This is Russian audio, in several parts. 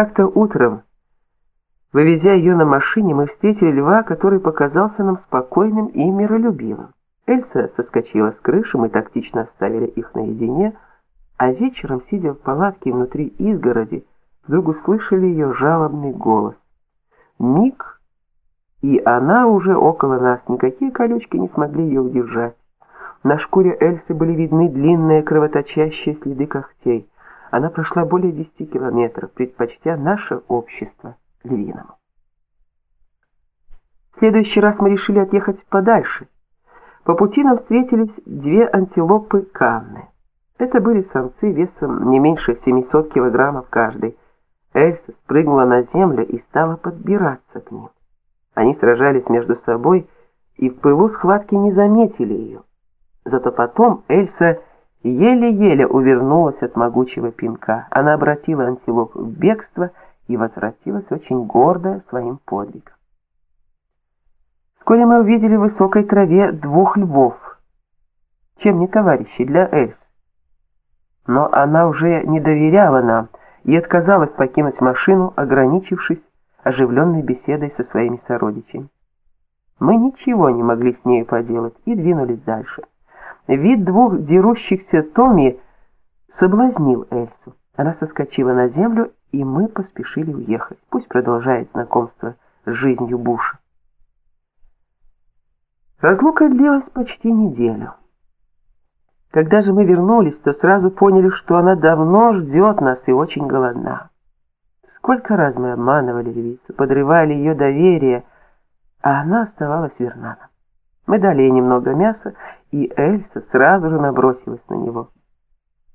Как-то утром, вывезя ее на машине, мы встретили льва, который показался нам спокойным и миролюбивым. Эльса соскочила с крыши, мы тактично оставили их наедине, а вечером, сидя в палатке внутри изгороди, вдруг услышали ее жалобный голос. Миг, и она уже около нас, никакие колючки не смогли ее удержать. На шкуре Эльсы были видны длинные кровоточащие следы когтей. Она прошла более 10 километров, предпочтя наше общество львиному. В следующий раз мы решили отъехать подальше. По пути нам встретились две антилопы Канны. Это были самцы весом не меньше 700 килограммов каждый. Эльса спрыгнула на землю и стала подбираться к ним. Они сражались между собой и в пылу схватки не заметили ее. Зато потом Эльса еле-еле увернулась от могучего пинка. Она обратила антилоп в бегство и возвратилась очень гордая своим подвигом. Вскоре мы увидели в высокой траве двух львов, чем не товарищи для Эльс. Но она уже не доверяла нам и отказалась покинуть машину, ограничившись оживленной беседой со своими сородичами. Мы ничего не могли с ней поделать и двинулись дальше. Вид двух дерущихся Томи соблазнил Эльсу. Она соскочила на землю, и мы поспешили уехать. Пусть продолжает знакомство с жизнью Буша. Разлука длилась почти неделю. Когда же мы вернулись, то сразу поняли, что она давно ждет нас и очень голодна. Сколько раз мы обманывали львицу, подрывали ее доверие, а она оставалась верна нам. Мы дали ей немного мяса, и Эльса сразу же набросилась на него.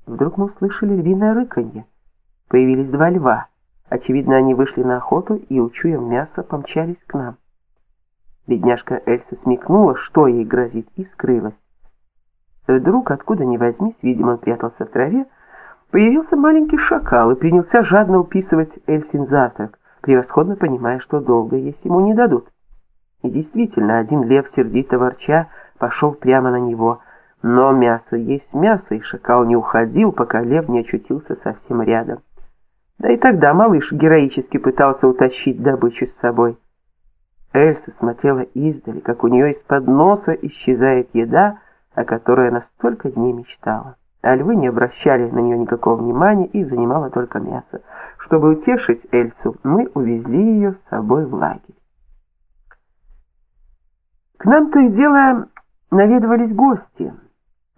Вдруг мы услышали львиное рыканье. Появились два льва. Очевидно, они вышли на охоту и, учуяв мясо, помчались к нам. Бедняжка Эльса смекнула, что ей грозит, и скрылась. Вдруг, откуда ни возьмись, видимо, прятался в траве, появился маленький шакал и принялся жадно уписывать Эльсин завтрак, превосходно понимая, что долго есть ему не дадут. И действительно, один лев, сердито ворча, пошел прямо на него. Но мясо есть мясо, и шакал не уходил, пока лев не очутился совсем рядом. Да и тогда малыш героически пытался утащить добычу с собой. Эльса смотрела издали, как у нее из-под носа исчезает еда, о которой она столько дней мечтала. А львы не обращали на нее никакого внимания, и занимало только мясо. Чтобы утешить Эльсу, мы увезли ее с собой в лагерь. К нам то и дело наведывались гости.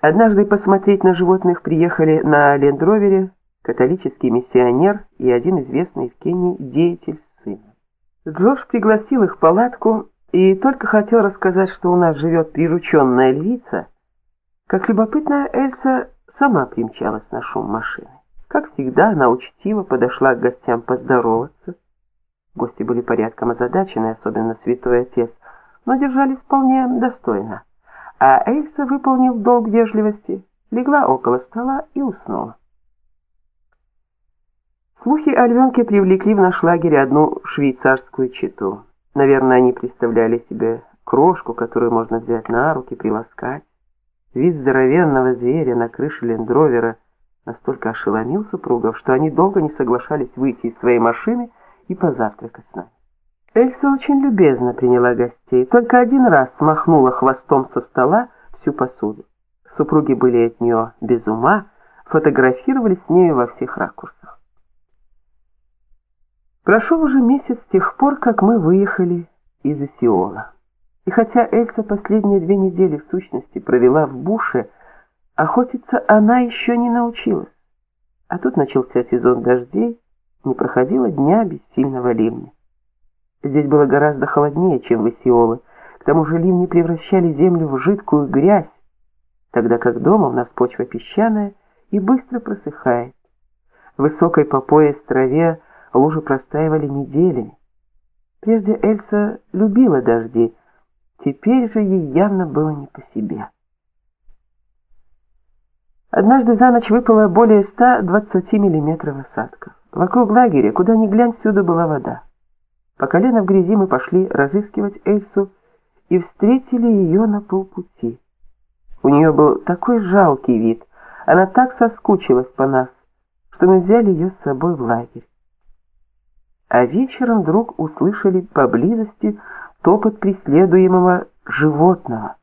Однажды посмотреть на животных приехали на лендровере католический миссионер и один известный в Кении деятель сын. Джош пригласил их в палатку и только хотел рассказать, что у нас живет прирученная львица, как любопытная Эльса сама примчалась на шум машины. Как всегда, она учтиво подошла к гостям поздороваться. Гости были порядком озадачены, особенно святой отец, но держались вполне достойно а Эльса, выполнив долг вежливости, легла около стола и уснула. Слухи о львенке привлекли в наш лагерь одну швейцарскую читу. Наверное, они представляли себе крошку, которую можно взять на руки, приласкать. Вид здоровенного зверя на крыше лендровера настолько ошеломил супругов, что они долго не соглашались выйти из своей машины и позавтракать с нами. Эльса очень любезно приняла гостей, только один раз смахнула хвостом со стола всю посуду. Супруги были от нее без ума, фотографировали с нею во всех ракурсах. Прошел уже месяц с тех пор, как мы выехали из Исиола. И хотя Эльса последние две недели в сущности провела в буше, охотиться она еще не научилась. А тут начался сезон дождей, не проходило дня без сильного ливня. Здесь было гораздо холоднее, чем в Исиоле. К тому же ливни превращали землю в жидкую грязь, тогда как дома у нас почва песчаная и быстро просыхает. В высокой по пояс траве лужи простаивали неделями. Прежде Эльса любила дожди, теперь же ей явно было не по себе. Однажды за ночь выпало более 120 миллиметров осадков. Вокруг лагеря, куда ни глянь, всюду была вода. По колено в грязи мы пошли разыскивать Эльсу и встретили ее на полпути. У нее был такой жалкий вид, она так соскучилась по нас, что мы взяли ее с собой в лагерь. а вечером вдруг услышали поблизости топот преследуемого животного.